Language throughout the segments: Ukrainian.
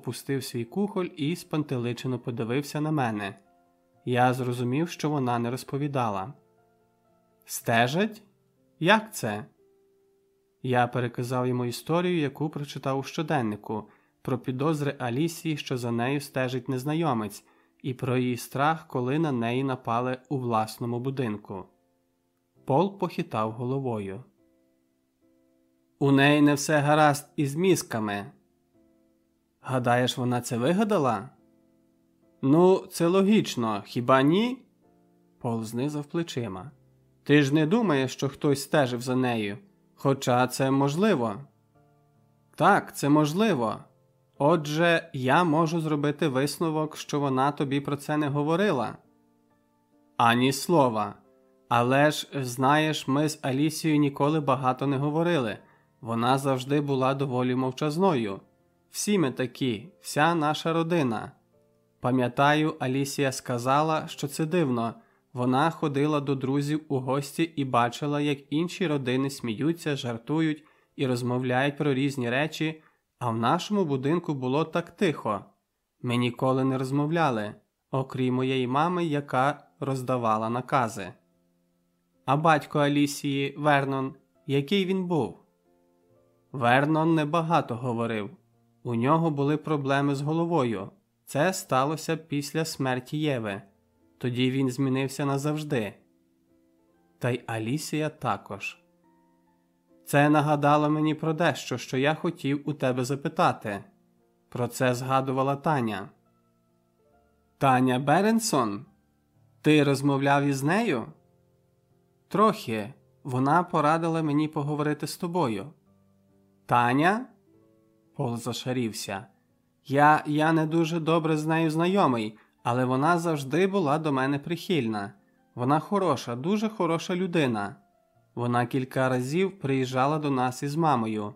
опустив свій кухоль і спантеличено подивився на мене. Я зрозумів, що вона не розповідала. Стежать? Як це? Я переказав йому історію, яку прочитав у щоденнику, про підозри Алісії, що за нею стежить незнайомець, і про її страх, коли на неї напали у власному будинку. Пол похитав головою. У неї не все гаразд із мізками. Гадаєш, вона це вигадала? Ну, це логічно, хіба ні? Пол знизав плечима. Ти ж не думаєш, що хтось стежив за нею, хоча це можливо. Так, це можливо. Отже, я можу зробити висновок, що вона тобі про це не говорила. Ані слова. Але ж, знаєш, ми з Алісією ніколи багато не говорили. Вона завжди була доволі мовчазною. Всі ми такі, вся наша родина. Пам'ятаю, Алісія сказала, що це дивно. Вона ходила до друзів у гості і бачила, як інші родини сміються, жартують і розмовляють про різні речі, а в нашому будинку було так тихо. Ми ніколи не розмовляли, окрім моєї мами, яка роздавала накази. А батько Алісії, Вернон, який він був? Вернон небагато говорив. У нього були проблеми з головою. Це сталося після смерті Єви. Тоді він змінився назавжди. Та й Алісія також. Це нагадало мені про дещо, що я хотів у тебе запитати. Про це згадувала Таня. Таня Беренсон? Ти розмовляв із нею? Трохи. Вона порадила мені поговорити з тобою. Таня? Пол зашарівся. Я я не дуже добре з нею знайомий, але вона завжди була до мене прихильна. Вона хороша, дуже хороша людина. Вона кілька разів приїжджала до нас із мамою.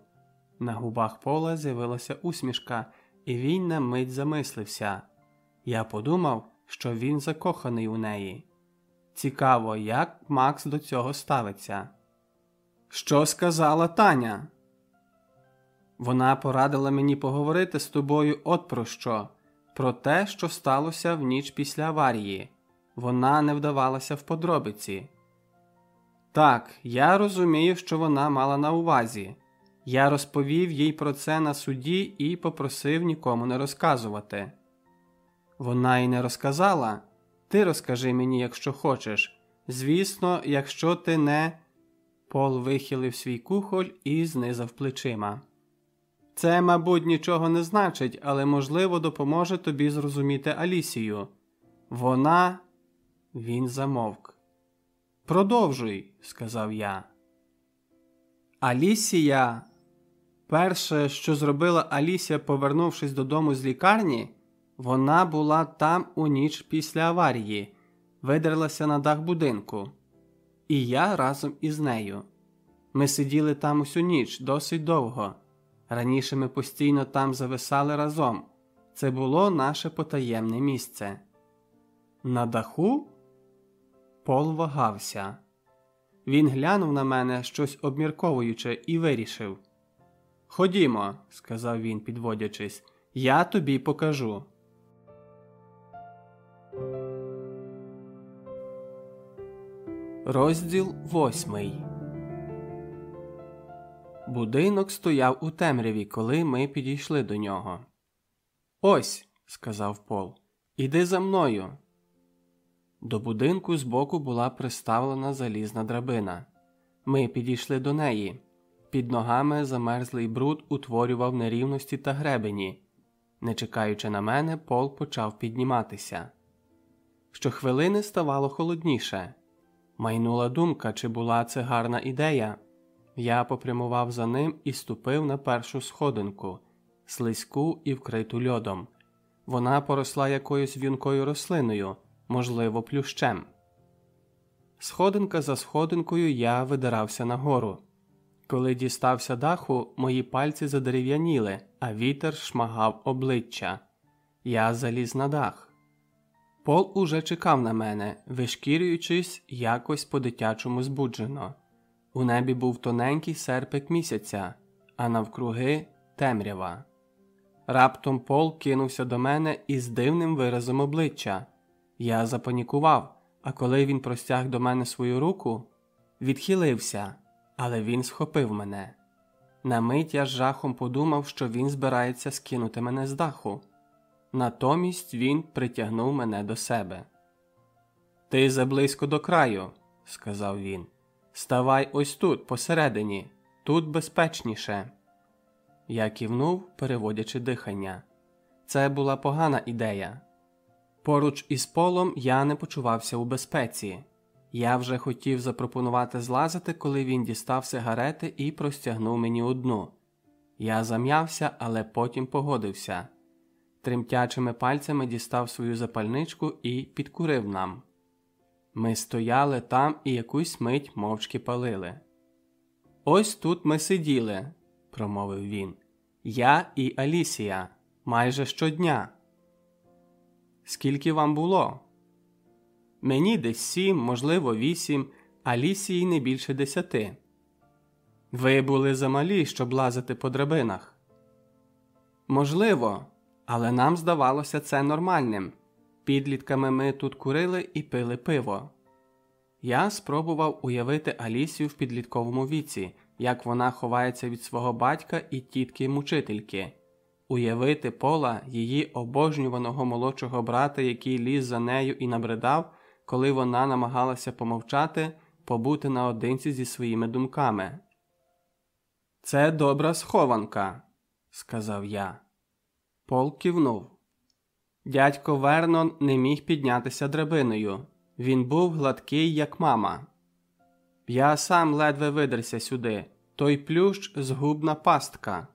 На губах Пола з'явилася усмішка, і він на мить замислився. Я подумав, що він закоханий у неї. Цікаво, як Макс до цього ставиться. Що сказала Таня? Вона порадила мені поговорити з тобою от про що, про те, що сталося в ніч після аварії. Вона не вдавалася в подробиці. Так, я розумію, що вона мала на увазі. Я розповів їй про це на суді і попросив нікому не розказувати. Вона й не розказала. Ти розкажи мені, якщо хочеш. Звісно, якщо ти не. Пол вихилив свій кухоль і знизав плечима. Це, мабуть, нічого не значить, але, можливо, допоможе тобі зрозуміти Алісію. Вона. Він замовк. Продовжуй, сказав я. Алісія. Перше, що зробила Алісія, повернувшись додому з лікарні, вона була там у ніч після аварії, видерлася на дах будинку. І я разом із нею. Ми сиділи там усю ніч досить довго. Раніше ми постійно там зависали разом. Це було наше потаємне місце. На даху Пол вагався. Він глянув на мене щось обмірковуючи, і вирішив. Ходімо, сказав він, підводячись, я тобі покажу. Розділ восьмий Будинок стояв у темряві, коли ми підійшли до нього. Ось, сказав Пол, іди за мною. До будинку збоку була приставлена залізна драбина. Ми підійшли до неї. Під ногами замерзлий бруд утворював нерівності та гребені. Не чекаючи на мене, Пол почав підніматися. Щохвилини ставало холодніше. Майнула думка, чи була це гарна ідея. Я попрямував за ним і ступив на першу сходинку, слизьку і вкриту льодом. Вона поросла якоюсь в'юнкою рослиною, можливо, плющем. Сходинка за сходинкою я видирався нагору. Коли дістався даху, мої пальці задерев'яніли, а вітер шмагав обличчя. Я заліз на дах. Пол уже чекав на мене, вишкірюючись якось по дитячому збуджено. У небі був тоненький серпик місяця, а навкруги темрява. Раптом Пол кинувся до мене із дивним виразом обличчя. Я запанікував, а коли він простяг до мене свою руку, відхилився, але він схопив мене. На мить я з жахом подумав, що він збирається скинути мене з даху. Натомість він притягнув мене до себе. Ти заблизько до краю, сказав він. Ставай ось тут, посередині, тут безпечніше. Я кивнув, переводячи дихання. Це була погана ідея. Поруч із полом я не почувався у безпеці. Я вже хотів запропонувати злазити, коли він дістав сигарети і простягнув мені одну. Я зам'явся, але потім погодився. Тремтячими пальцями дістав свою запальничку і підкурив нам. Ми стояли там і якусь мить мовчки палили. Ось тут ми сиділи, промовив він. Я і Алісія майже щодня. Скільки вам було? Мені десь сім, можливо, вісім, Алісії не більше десяти. Ви були замалі, щоб лазити по драбинах. Можливо, але нам здавалося це нормальним. Підлітками ми тут курили і пили пиво. Я спробував уявити Алісію в підлітковому віці, як вона ховається від свого батька і тітки мучительки, уявити пола її обожнюваного молодшого брата, який ліз за нею і набридав, коли вона намагалася помовчати, побути наодинці зі своїми думками. Це добра схованка, сказав я. Пол кивнув. Дядько Вернон не міг піднятися драбиною. Він був гладкий, як мама. Я сам ледве видерся сюди. Той плющ згубна пастка.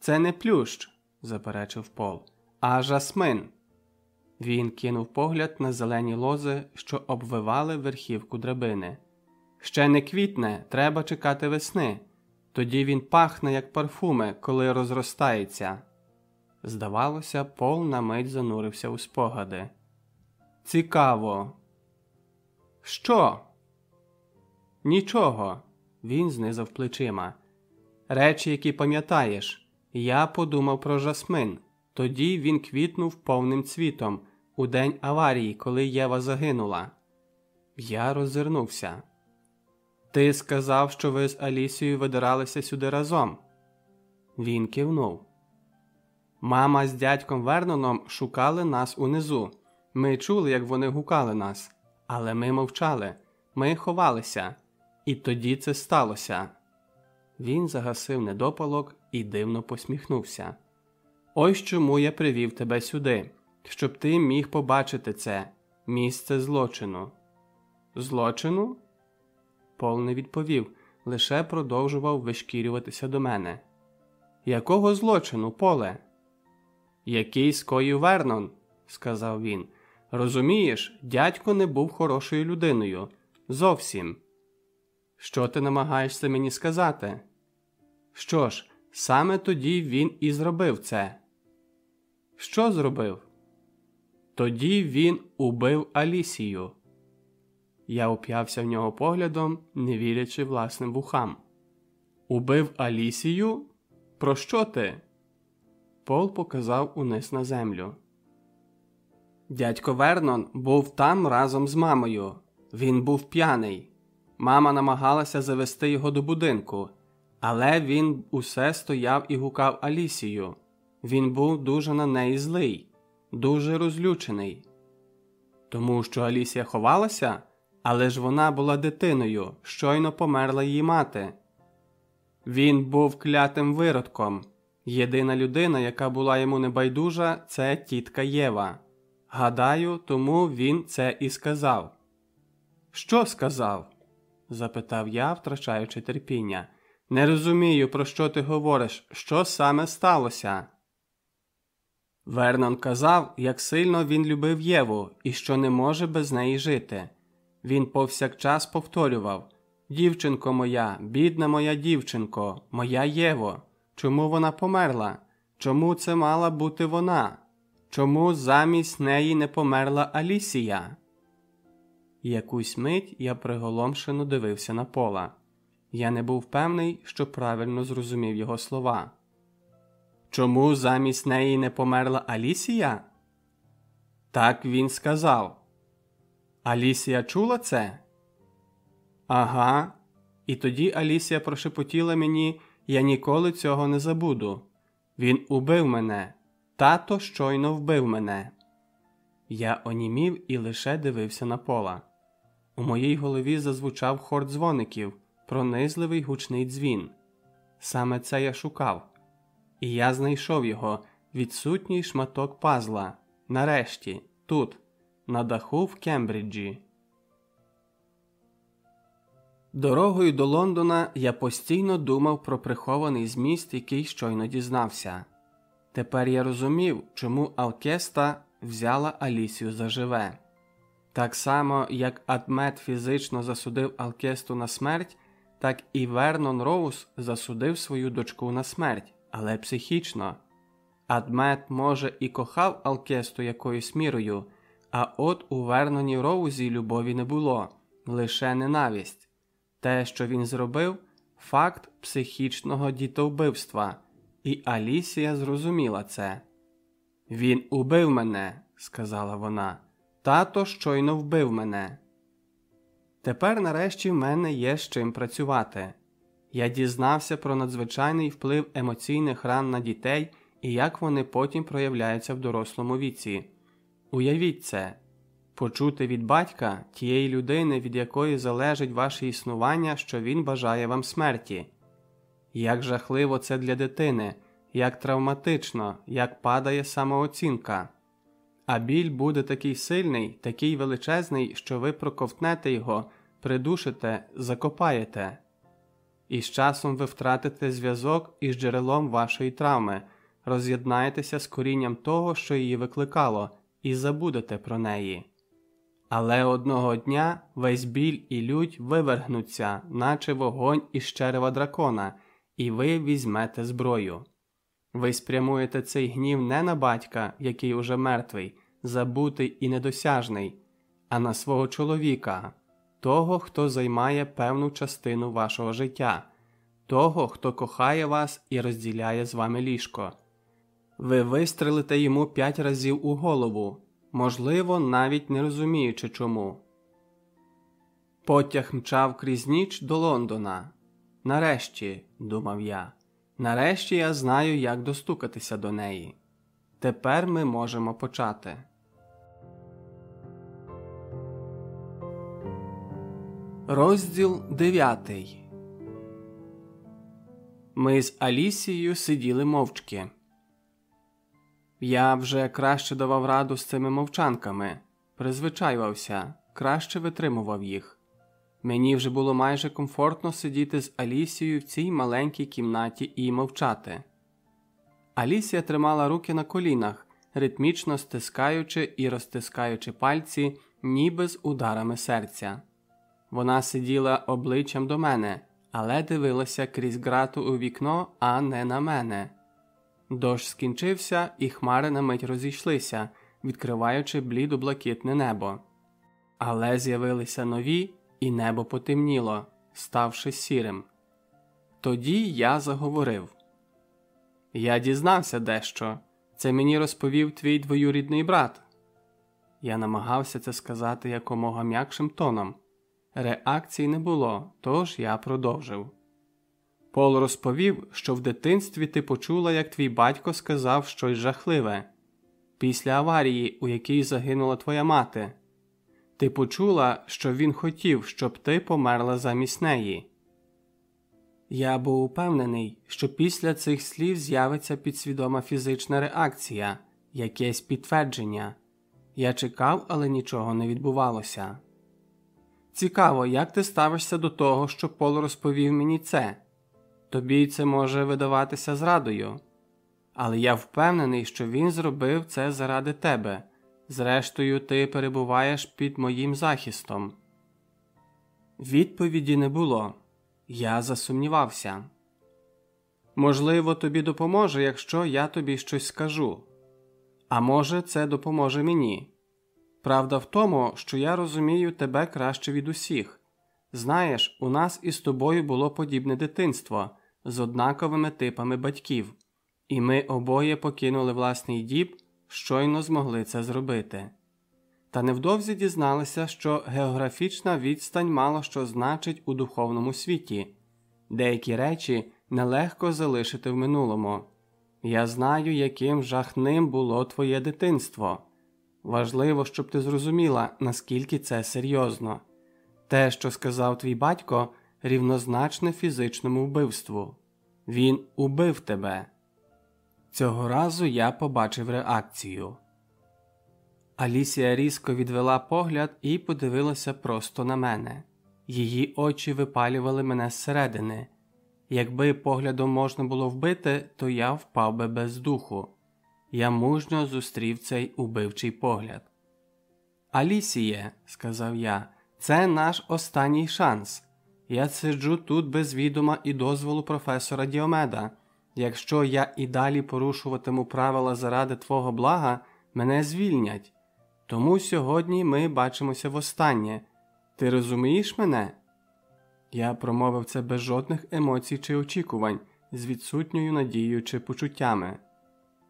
Це не плющ, заперечив Пол, а жасмин. Він кинув погляд на зелені лози, що обвивали верхівку драбини. Ще не квітне, треба чекати весни. Тоді він пахне, як парфуми, коли розростається. Здавалося, Пол на мить занурився у спогади. Цікаво. Що? Нічого. Він знизав плечима. Речі, які пам'ятаєш. Я подумав про жасмин. Тоді він квітнув повним цвітом у день аварії, коли Єва загинула. Я роззирнувся. Ти сказав, що ви з Алісією видиралися сюди разом. Він кивнув. Мама з дядьком Верноном шукали нас унизу. Ми чули, як вони гукали нас, але ми мовчали, ми ховалися, і тоді це сталося. Він загасив недопалок і дивно посміхнувся. Ось чому я привів тебе сюди, щоб ти міг побачити це місце злочину. Злочину? Пол не відповів, лише продовжував вишкірюватися до мене. Якого злочину, поле? Який скоїв Вернон, сказав він. Розумієш, дядько не був хорошою людиною. Зовсім. Що ти намагаєшся мені сказати? Що ж, саме тоді він і зробив це. Що зробив? Тоді він убив Алісію. Я уп'явся в нього поглядом, не вірячи власним вухам. Убив Алісію? Про що ти? Пол показав униз на землю. Дядько Вернон був там разом з мамою. Він був п'яний. Мама намагалася завести його до будинку, але він усе стояв і гукав Алісію. Він був дуже на неї злий, дуже розлючений. Тому що Алісія ховалася, але ж вона була дитиною, щойно померла її мати. Він був клятим виродком. Єдина людина, яка була йому небайдужа, це тітка Єва. Гадаю, тому він це і сказав. Що сказав? запитав я, втрачаючи терпіння. Не розумію, про що ти говориш, що саме сталося. Вернон казав, як сильно він любив Єву і що не може без неї жити. Він повсякчас повторював Дівчинко моя, бідна моя дівчинко, моя Єво, чому вона померла? Чому це мала бути вона? Чому замість неї не померла Алісія? Якусь мить я приголомшено дивився на пола. Я не був певний, що правильно зрозумів його слова. Чому замість неї не померла Алісія? Так він сказав. Алісія чула це? Ага. І тоді Алісія прошепотіла мені, я ніколи цього не забуду. Він убив мене, тато щойно вбив мене. Я онімів і лише дивився на пола. У моїй голові зазвучав хор дзвоників, пронизливий гучний дзвін. Саме це я шукав, і я знайшов його відсутній шматок пазла. Нарешті, тут, на даху в Кембриджі. Дорогою до Лондона я постійно думав про прихований зміст, який щойно дізнався. Тепер я розумів, чому Алкеста взяла Алісію заживе. Так само, як Адмет фізично засудив Алкесту на смерть, так і Вернон Роуз засудив свою дочку на смерть, але психічно. Адмет, може, і кохав Алкесту якоюсь мірою, а от у Верноні Роузі любові не було, лише ненависть. Те, що він зробив, факт психічного дітовбивства, і Алісія зрозуміла це. Він убив мене, сказала вона. Тато щойно вбив мене. Тепер, нарешті, в мене є з чим працювати. Я дізнався про надзвичайний вплив емоційних ран на дітей і як вони потім проявляються в дорослому віці. Уявіть це почути від батька тієї людини, від якої залежить ваше існування, що він бажає вам смерті. Як жахливо це для дитини, як травматично, як падає самооцінка. А біль буде такий сильний, такий величезний, що ви проковтнете його, придушите, закопаєте. І з часом ви втратите зв'язок із джерелом вашої травми, роз'єднаєтеся з корінням того, що її викликало, і забудете про неї. Але одного дня весь біль і лють вивергнуться, наче вогонь із черева дракона, і ви візьмете зброю. Ви спрямуєте цей гнів не на батька, який уже мертвий, забутий і недосяжний, а на свого чоловіка, того, хто займає певну частину вашого життя, того, хто кохає вас і розділяє з вами ліжко. Ви вистрелите йому п'ять разів у голову, можливо, навіть не розуміючи чому. Потяг мчав крізь ніч до Лондона. Нарешті, думав я, нарешті я знаю, як достукатися до неї. Тепер ми можемо почати. Розділ дев'ятий. Ми з Алісією сиділи мовчки. Я вже краще давав раду з цими мовчанками, призвичаювався, краще витримував їх. Мені вже було майже комфортно сидіти з Алісією в цій маленькій кімнаті і мовчати. Алісія тримала руки на колінах, ритмічно стискаючи і розтискаючи пальці, ніби з ударами серця. Вона сиділа обличчям до мене, але дивилася крізь грату у вікно, а не на мене. Дощ скінчився, і хмари на мить розійшлися, відкриваючи блідо блакитне небо. Але з'явилися нові, і небо потемніло, ставши сірим. Тоді я заговорив Я дізнався дещо. Це мені розповів твій двоюрідний брат. Я намагався це сказати якомога м'якшим тоном. Реакції не було, тож я продовжив. Пол розповів, що в дитинстві ти почула, як твій батько сказав щось жахливе після аварії, у якій загинула твоя мати. Ти почула, що він хотів, щоб ти померла замість неї. Я був упевнений, що після цих слів з'явиться підсвідома фізична реакція, якесь підтвердження. Я чекав, але нічого не відбувалося. Цікаво, як ти ставишся до того, що Пол розповів мені це. Тобі це може видаватися зрадою, але я впевнений, що він зробив це заради тебе. Зрештою, ти перебуваєш під моїм захистом. Відповіді не було. Я засумнівався. Можливо, тобі допоможе, якщо я тобі щось скажу. А може, це допоможе мені. Правда в тому, що я розумію тебе краще від усіх. Знаєш, у нас із тобою було подібне дитинство з однаковими типами батьків. і ми обоє покинули власний дім, щойно змогли це зробити. Та невдовзі дізналися, що географічна відстань мало що значить у духовному світі, деякі речі нелегко залишити в минулому. Я знаю, яким жахним було твоє дитинство. Важливо, щоб ти зрозуміла, наскільки це серйозно. Те, що сказав твій батько, рівнозначне фізичному вбивству. Він убив тебе. Цього разу я побачив реакцію. Алісія різко відвела погляд і подивилася просто на мене. Її очі випалювали мене зсередини. Якби поглядом можна було вбити, то я впав би без духу. Я мужньо зустрів цей убивчий погляд. Алісіє, сказав я, це наш останній шанс. Я сиджу тут без відома і дозволу професора Діомеда. Якщо я і далі порушуватиму правила заради твого блага, мене звільнять. Тому сьогодні ми бачимося востаннє. Ти розумієш мене? Я промовив це без жодних емоцій чи очікувань, з відсутньою надією чи почуттями.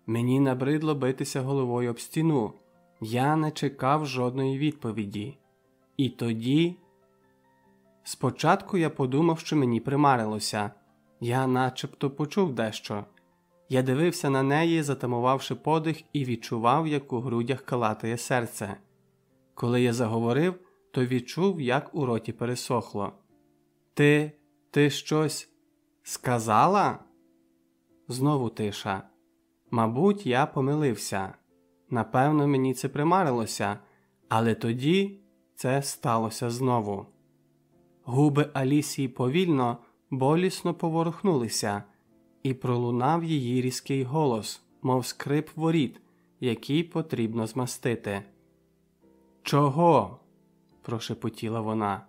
Мені набридло битися головою об стіну. Я не чекав жодної відповіді. І тоді. Спочатку я подумав, що мені примарилося, я начебто почув дещо. Я дивився на неї, затамувавши подих, і відчував, як у грудях калатає серце. Коли я заговорив, то відчув, як у роті пересохло. Ти, ти щось сказала? Знову тиша. Мабуть, я помилився. Напевно, мені це примарилося, але тоді це сталося знову. Губи Алісії повільно, болісно поворухнулися, і пролунав її різкий голос, мов скрип воріт, який потрібно змастити. Чого? прошепотіла вона,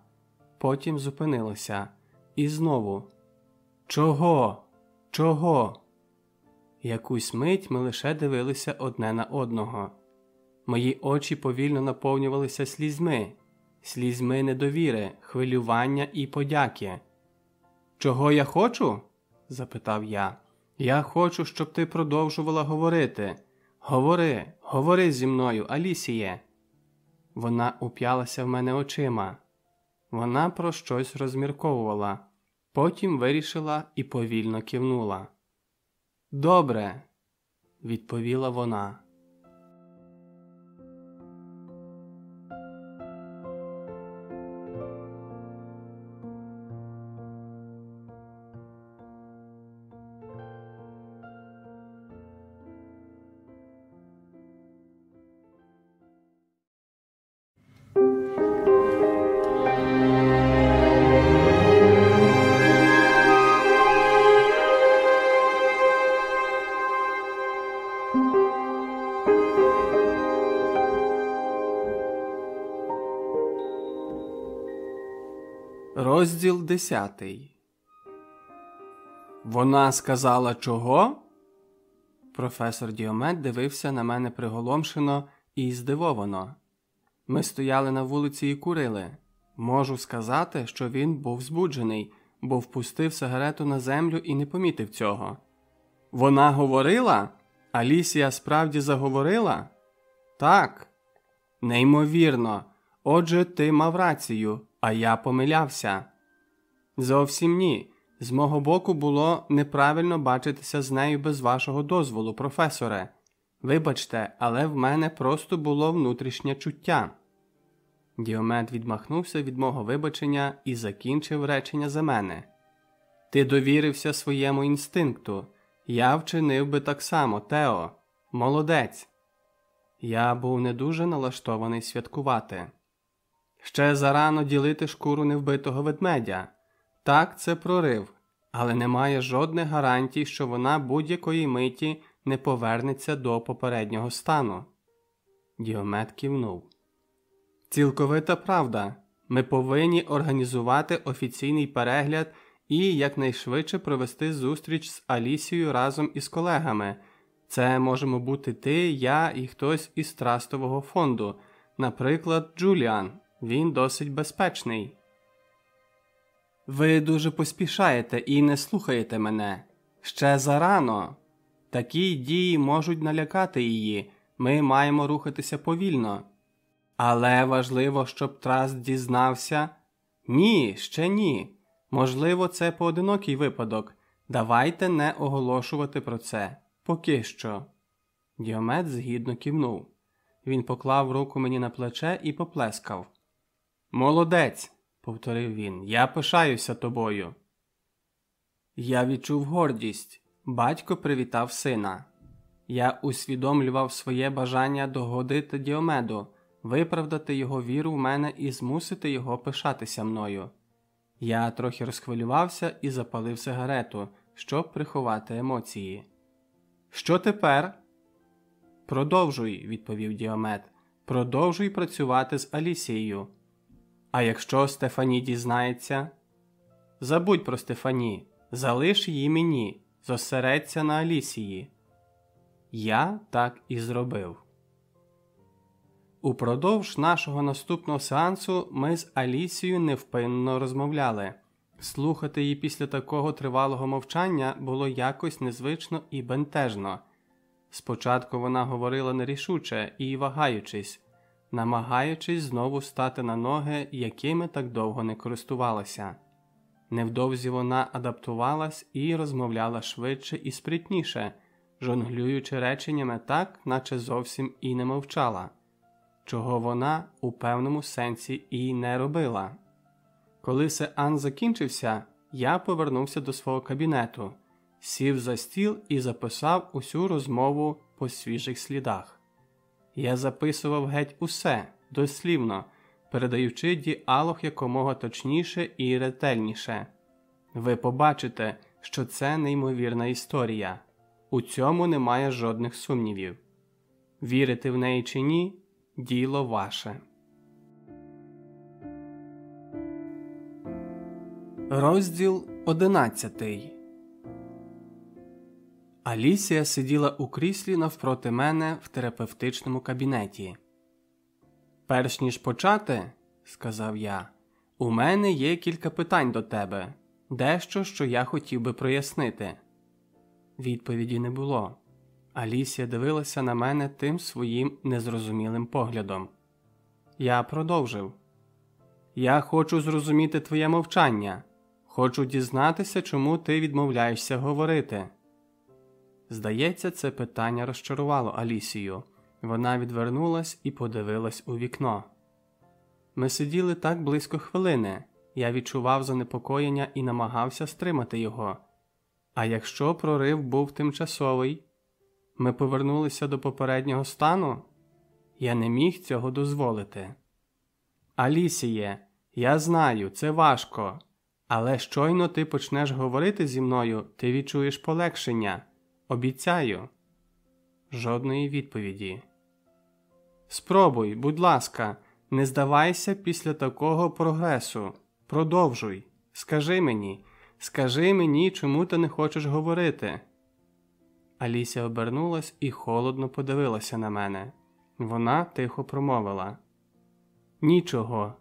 потім зупинилася. І знову. Чого? Чого? Якусь мить ми лише дивилися одне на одного. Мої очі повільно наповнювалися слізьми, слізьми недовіри, хвилювання і подяки. Чого я хочу? запитав я. Я хочу, щоб ти продовжувала говорити. Говори, говори зі мною, Алісіє. Вона уп'ялася в мене очима. Вона про щось розмірковувала, потім вирішила і повільно кивнула. Добре, відповіла вона. Розділ десятий. Вона сказала чого? Професор Діомет дивився на мене приголомшено і здивовано. Ми стояли на вулиці і курили. Можу сказати, що він був збуджений, бо впустив сигарету на землю і не помітив цього. Вона говорила? Алісія справді заговорила? Так. Неймовірно. Отже, ти мав рацію, а я помилявся. Зовсім ні. З мого боку було неправильно бачитися з нею без вашого дозволу, професоре. Вибачте, але в мене просто було внутрішнє чуття. Діомет відмахнувся від мого вибачення і закінчив речення за мене. Ти довірився своєму інстинкту. Я вчинив би так само, Тео. Молодець. Я був не дуже налаштований святкувати. Ще зарано ділити шкуру невбитого ведмедя. Так, це прорив, але немає жодних гарантій, що вона будь-якої миті не повернеться до попереднього стану. Діомет кивнув. Цілковита правда. Ми повинні організувати офіційний перегляд і якнайшвидше провести зустріч з Алісією разом із колегами. Це можемо бути ти, я і хтось із трастового фонду, наприклад, Джуліан. Він досить безпечний. Ви дуже поспішаєте і не слухаєте мене. Ще зарано. Такі дії можуть налякати її, ми маємо рухатися повільно. Але важливо, щоб Траст дізнався. Ні, ще ні. Можливо, це поодинокий випадок. Давайте не оголошувати про це. Поки що. Діомет згідно кивнув. Він поклав руку мені на плече і поплескав. Молодець, повторив він, я пишаюся тобою. Я відчув гордість. Батько привітав сина. Я усвідомлював своє бажання догодити Діомеду, виправдати його віру в мене і змусити його пишатися мною. Я трохи розхвилювався і запалив сигарету, щоб приховати емоції. Що тепер? Продовжуй, відповів Діомет. Продовжуй працювати з Алісією. А якщо Стефані дізнається, забудь про Стефані, залиш її мені, зосередься на Алісії. Я так і зробив. Упродовж нашого наступного сеансу ми з Алісією невпинно розмовляли. Слухати її після такого тривалого мовчання було якось незвично і бентежно. Спочатку вона говорила нерішуче і вагаючись, намагаючись знову стати на ноги, якими так довго не користувалася. Невдовзі вона адаптувалась і розмовляла швидше і спритніше, жонглюючи реченнями так, наче зовсім і не мовчала, чого вона у певному сенсі і не робила. Коли сеанс закінчився, я повернувся до свого кабінету, сів за стіл і записав усю розмову по свіжих слідах. Я записував геть усе дослівно, передаючи діалог якомога точніше і ретельніше. Ви побачите, що це неймовірна історія, у цьому немає жодних сумнівів. Вірити в неї чи ні діло ваше. Розділ одинадцятий. Алісія сиділа у кріслі навпроти мене в терапевтичному кабінеті. Перш ніж почати, сказав я, у мене є кілька питань до тебе, дещо, що я хотів би прояснити. Відповіді не було. Алісія дивилася на мене тим своїм незрозумілим поглядом. Я продовжив. Я хочу зрозуміти твоє мовчання. Хочу дізнатися, чому ти відмовляєшся говорити. Здається, це питання розчарувало Алісію. Вона відвернулась і подивилась у вікно. Ми сиділи так близько хвилини. Я відчував занепокоєння і намагався стримати його. А якщо прорив був тимчасовий, ми повернулися до попереднього стану, я не міг цього дозволити. Алісіє, я знаю, це важко, але щойно ти почнеш говорити зі мною, ти відчуєш полегшення. Обіцяю. Жодної відповіді. Спробуй, будь ласка, не здавайся після такого прогресу. Продовжуй. Скажи мені, скажи мені, чому ти не хочеш говорити. Аліся обернулась і холодно подивилася на мене. Вона тихо промовила: Нічого,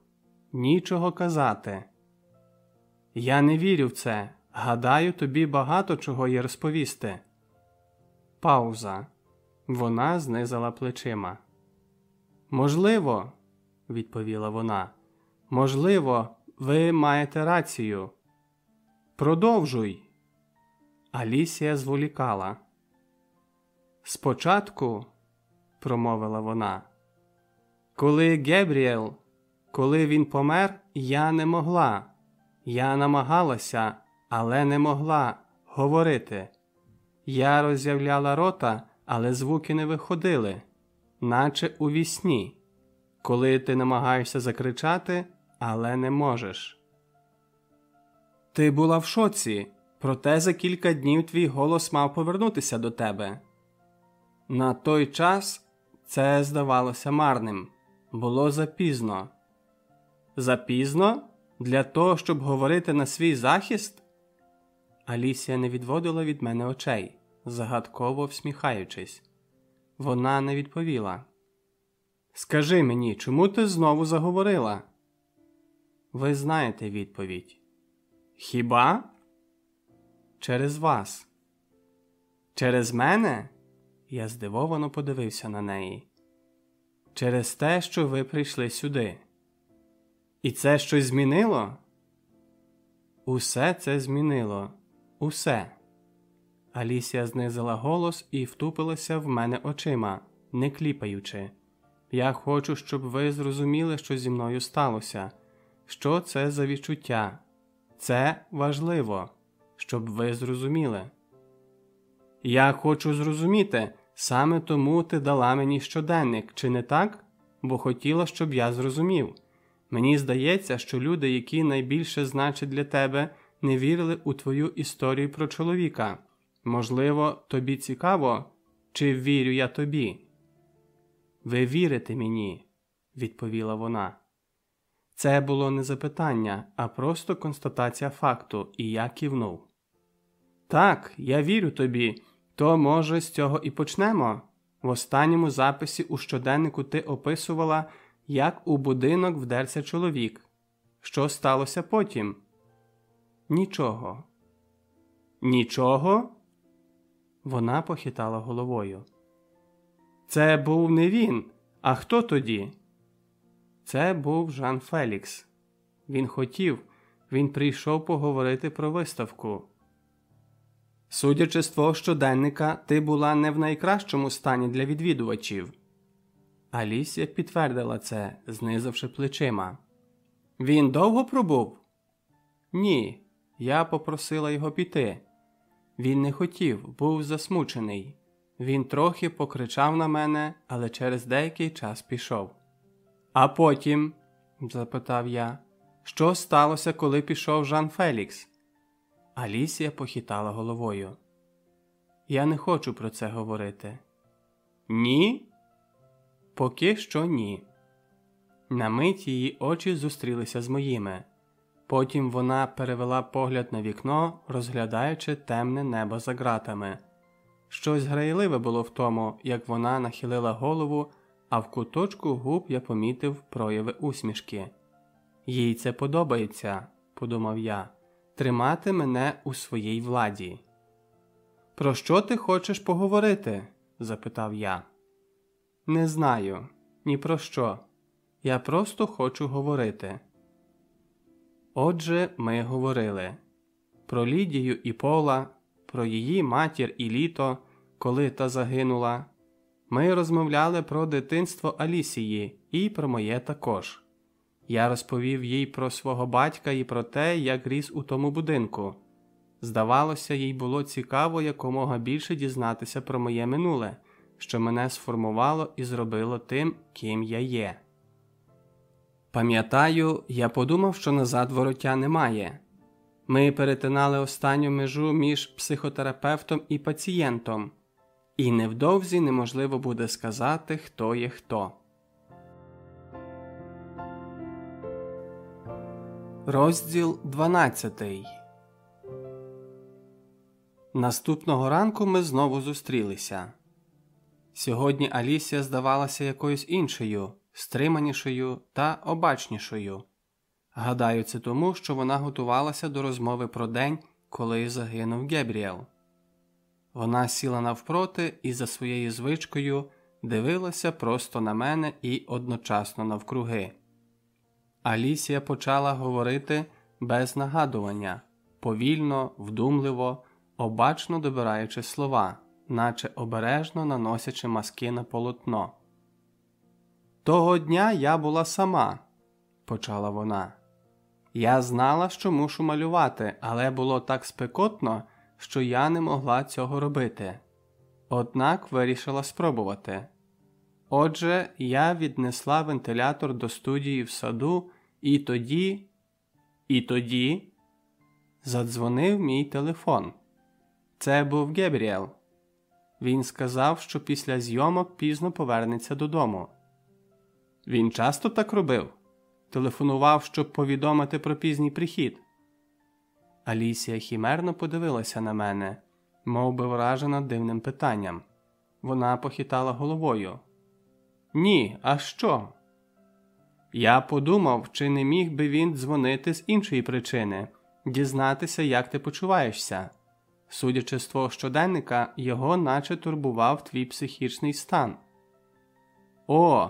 нічого казати. Я не вірю в це. Гадаю, тобі багато чого є розповісти. Пауза. Вона знизала плечима. Можливо, відповіла вона. Можливо, ви маєте рацію. Продовжуй. Алісія зволікала. Спочатку, промовила вона, коли Гебріел, коли він помер, я не могла. Я намагалася, але не могла говорити. Я роз'являла рота, але звуки не виходили, наче у вісні, коли ти намагаєшся закричати, але не можеш. Ти була в шоці, проте за кілька днів твій голос мав повернутися до тебе. На той час це здавалося марним, було запізно. Запізно для того, щоб говорити на свій захист. Алісія не відводила від мене очей, загадково всміхаючись. Вона не відповіла. Скажи мені, чому ти знову заговорила? Ви знаєте відповідь. Хіба? Через вас. Через мене? Я здивовано подивився на неї. Через те, що ви прийшли сюди. І це щось змінило? Усе це змінило. Усе. Алісія знизила голос і втупилася в мене очима, не кліпаючи. Я хочу, щоб ви зрозуміли, що зі мною сталося, що це за відчуття. Це важливо, щоб ви зрозуміли. Я хочу зрозуміти, саме тому ти дала мені щоденник, чи не так? Бо хотіла, щоб я зрозумів. Мені здається, що люди, які найбільше значать для тебе, не вірили у твою історію про чоловіка. Можливо, тобі цікаво, чи вірю я тобі? Ви вірите мені, відповіла вона. Це було не запитання, а просто констатація факту, і я кивнув. Так, я вірю тобі, то, може, з цього і почнемо. В останньому записі у щоденнику ти описувала, як у будинок вдерся чоловік. Що сталося потім? Нічого. Нічого? Вона похитала головою. Це був не він. А хто тоді? Це був Жан Фелікс. Він хотів, він прийшов поговорити про виставку. Судячи з твого щоденника, ти була не в найкращому стані для відвідувачів. Алісія підтвердила це, знизавши плечима. Він довго пробув? Ні. Я попросила його піти. Він не хотів, був засмучений. Він трохи покричав на мене, але через деякий час пішов. А потім, запитав я, що сталося, коли пішов Жан Фелікс? Алісія похитала головою. Я не хочу про це говорити. Ні? Поки що ні. На мить її очі зустрілися з моїми. Потім вона перевела погляд на вікно, розглядаючи темне небо за ґратами. Щось грайливе було в тому, як вона нахилила голову, а в куточку губ я помітив прояви усмішки. Їй це подобається, подумав я, тримати мене у своїй владі. Про що ти хочеш поговорити? запитав я. Не знаю, ні про що. Я просто хочу говорити. Отже, ми говорили про Лідію і Пола, про її матір і літо, коли та загинула. Ми розмовляли про дитинство Алісії і про моє також. Я розповів їй про свого батька і про те, як ріс у тому будинку. Здавалося, їй було цікаво якомога більше дізнатися про моє минуле, що мене сформувало і зробило тим, ким я є. Пам'ятаю, я подумав, що назад вороття немає. Ми перетинали останню межу між психотерапевтом і пацієнтом, і невдовзі неможливо буде сказати, хто є хто. Розділ 12 Наступного ранку ми знову зустрілися. Сьогодні Алісія здавалася якоюсь іншою, стриманішою та обачнішою. Гадаю, це тому, що вона готувалася до розмови про день, коли загинув Гебріел. Вона сіла навпроти і за своєю звичкою дивилася просто на мене і одночасно навкруги. Алісія почала говорити без нагадування, повільно, вдумливо, обачно добираючи слова, наче обережно наносячи маски на полотно. Того дня я була сама, почала вона. Я знала, що мушу малювати, але було так спекотно, що я не могла цього робити. Однак вирішила спробувати. Отже, я віднесла вентилятор до студії в саду, і тоді, і тоді задзвонив мій телефон. Це був Гебріел. Він сказав, що після зйомок пізно повернеться додому. Він часто так робив телефонував, щоб повідомити про пізній прихід. Алісія хімерно подивилася на мене, мов би вражена дивним питанням. Вона похитала головою. Ні, а що? Я подумав, чи не міг би він дзвонити з іншої причини, дізнатися, як ти почуваєшся. Судячи з твого щоденника, його наче турбував твій психічний стан. О.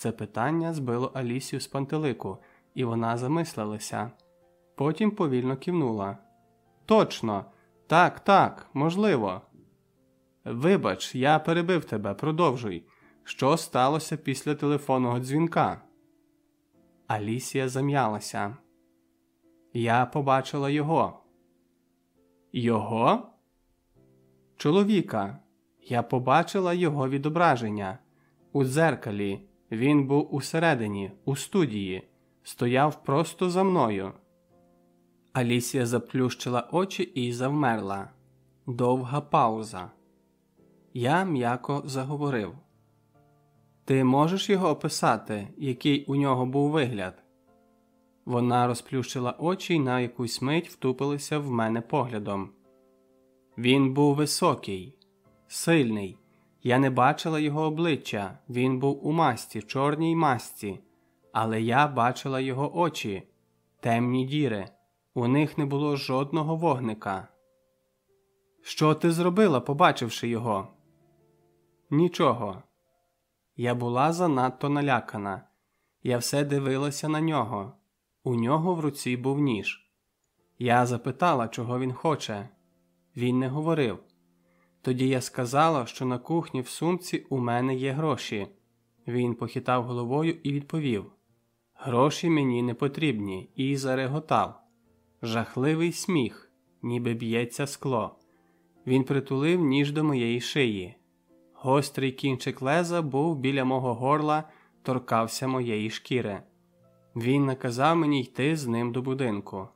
Це питання збило Алісію з пантелику, і вона замислилася. Потім повільно кивнула. Точно, так, так, можливо. Вибач, я перебив тебе, продовжуй. Що сталося після телефонного дзвінка? Алісія зам'ялася. Я побачила його. Його? Чоловіка. Я побачила його відображення. У дзеркалі. Він був усередині, у студії, стояв просто за мною. Алісія заплющила очі і завмерла. Довга пауза. Я м'яко заговорив. Ти можеш його описати, який у нього був вигляд? Вона розплющила очі і на якусь мить втупилася в мене поглядом. Він був високий, сильний. Я не бачила його обличчя, він був у масті, чорній масті, але я бачила його очі, темні діри, у них не було жодного вогника. Що ти зробила, побачивши його? Нічого. Я була занадто налякана. Я все дивилася на нього. У нього в руці був ніж. Я запитала, чого він хоче. Він не говорив. Тоді я сказала, що на кухні в сумці у мене є гроші. Він похитав головою і відповів: Гроші мені не потрібні, і зареготав. Жахливий сміх, ніби б'ється скло. Він притулив ніж до моєї шиї. Гострий кінчик леза був біля мого горла, торкався моєї шкіри. Він наказав мені йти з ним до будинку.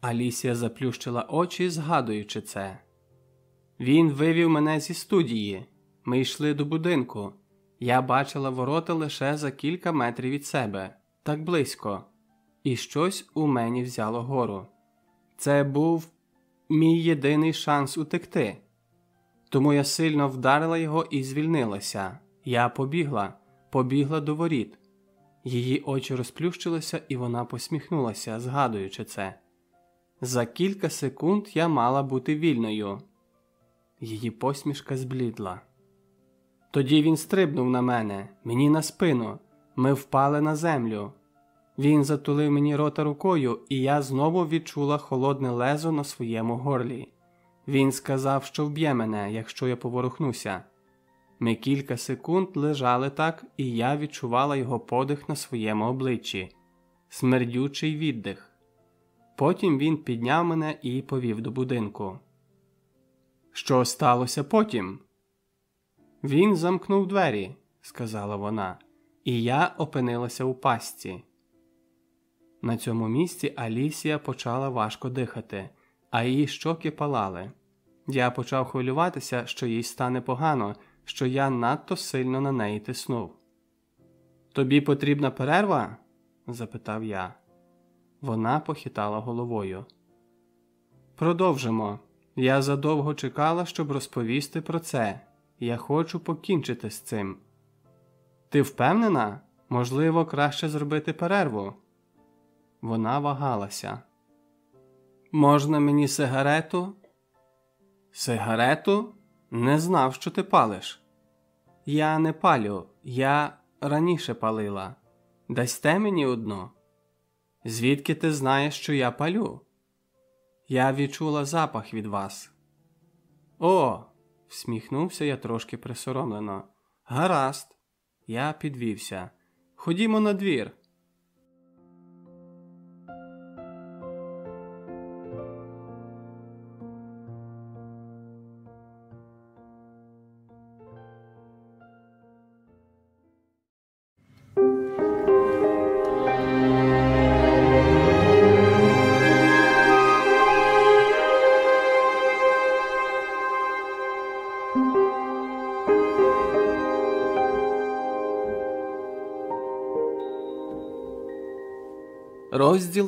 Алісія заплющила очі, згадуючи це. Він вивів мене зі студії. Ми йшли до будинку. Я бачила ворота лише за кілька метрів від себе, так близько, і щось у мені взяло гору. Це був мій єдиний шанс утекти. Тому я сильно вдарила його і звільнилася. Я побігла, побігла до воріт. Її очі розплющилися, і вона посміхнулася, згадуючи це. За кілька секунд я мала бути вільною. Її посмішка зблідла. Тоді він стрибнув на мене, мені на спину. Ми впали на землю. Він затулив мені рота рукою, і я знову відчула холодне лезо на своєму горлі. Він сказав, що вб'є мене, якщо я поворухнуся. Ми кілька секунд лежали так, і я відчувала його подих на своєму обличчі, смердючий віддих. Потім він підняв мене і повів до будинку. Що сталося потім? Він замкнув двері, сказала вона, і я опинилася у пастці. На цьому місці Алісія почала важко дихати, а її щоки палали. Я почав хвилюватися, що їй стане погано, що я надто сильно на неї тиснув. Тобі потрібна перерва? запитав я. Вона похитала головою. Продовжимо. Я задовго чекала, щоб розповісти про це. Я хочу покінчити з цим. Ти впевнена? Можливо, краще зробити перерву. Вона вагалася. Можна мені сигарету? Сигарету? Не знав, що ти палиш. Я не палю, я раніше палила. Дасте мені одну? Звідки ти знаєш, що я палю? Я відчула запах від вас. О, всміхнувся я трошки присоромлено. Гаразд, я підвівся. Ходімо на двір.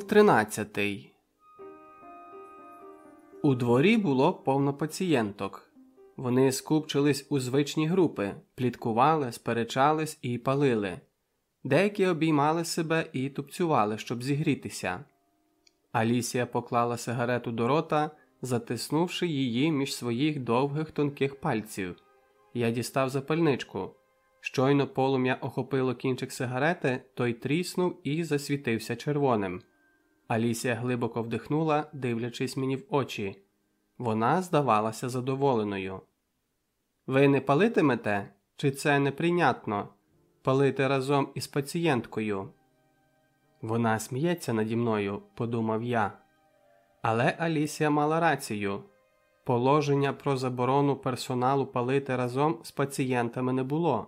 13 У дворі було повно пацієнток. Вони скупчились у звичні групи, пліткували, сперечались і палили. Деякі обіймали себе і тупцювали, щоб зігрітися. Алісія поклала сигарету до рота, затиснувши її між своїх довгих тонких пальців. Я дістав запальничку. Щойно полум'я охопило кінчик сигарети, той тріснув і засвітився червоним. Алісія глибоко вдихнула, дивлячись мені в очі. Вона здавалася задоволеною. Ви не палитимете? Чи це неприйнятно? Палити разом із пацієнткою? Вона сміється наді мною, подумав я. Але Алісія мала рацію положення про заборону персоналу палити разом з пацієнтами не було.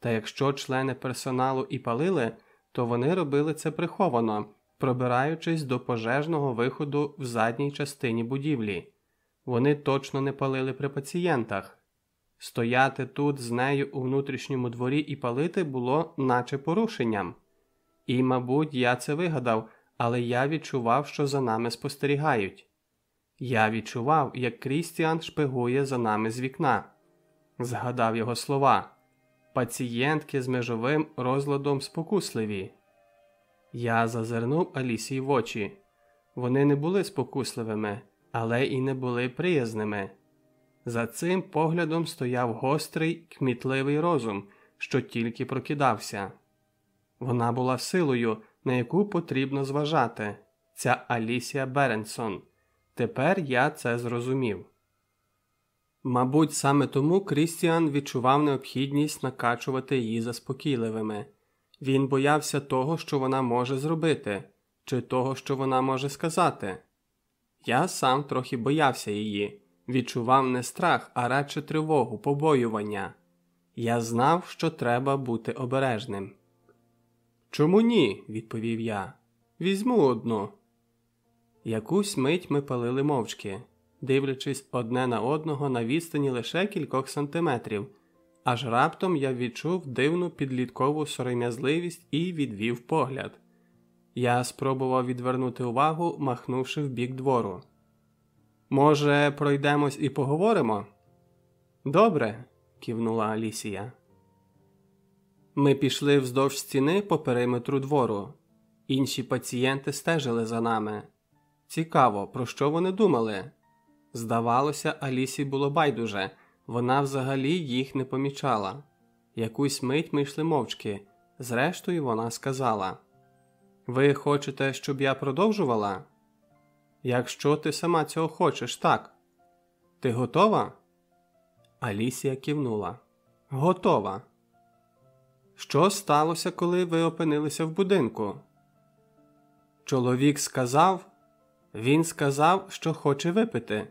Та якщо члени персоналу і палили, то вони робили це приховано, пробираючись до пожежного виходу в задній частині будівлі. Вони точно не палили при пацієнтах. Стояти тут з нею у внутрішньому дворі і палити було наче порушенням. І, мабуть, я це вигадав, але я відчував, що за нами спостерігають. Я відчував, як Крістіан шпигує за нами з вікна. Згадав його слова пацієнтки з межовим розладом спокусливі. Я зазирнув Алісі в очі. Вони не були спокусливими, але і не були приязними. За цим поглядом стояв гострий, кмітливий розум, що тільки прокидався. Вона була силою, на яку потрібно зважати, ця Алісія Беренсон. Тепер я це зрозумів. Мабуть, саме тому Крістіан відчував необхідність накачувати її заспокійливими. Він боявся того, що вона може зробити, чи того, що вона може сказати. Я сам трохи боявся її, відчував не страх, а радше тривогу, побоювання. Я знав, що треба бути обережним. Чому ні? відповів я. Візьму одну. Якусь мить ми палили мовчки, дивлячись одне на одного на відстані лише кількох сантиметрів, аж раптом я відчув дивну підліткову сором'язливість і відвів погляд. Я спробував відвернути увагу, махнувши в бік двору. Може, пройдемось і поговоримо? Добре, кивнула Алісія. Ми пішли вздовж стіни по периметру двору. Інші пацієнти стежили за нами. Цікаво, про що вони думали? Здавалося, Алісі було байдуже, вона взагалі їх не помічала. Якусь мить ми йшли мовчки. Зрештою, вона сказала: Ви хочете, щоб я продовжувала? Якщо ти сама цього хочеш, так. Ти готова? Алісія кивнула. Готова. Що сталося, коли ви опинилися в будинку? Чоловік сказав, він сказав, що хоче випити.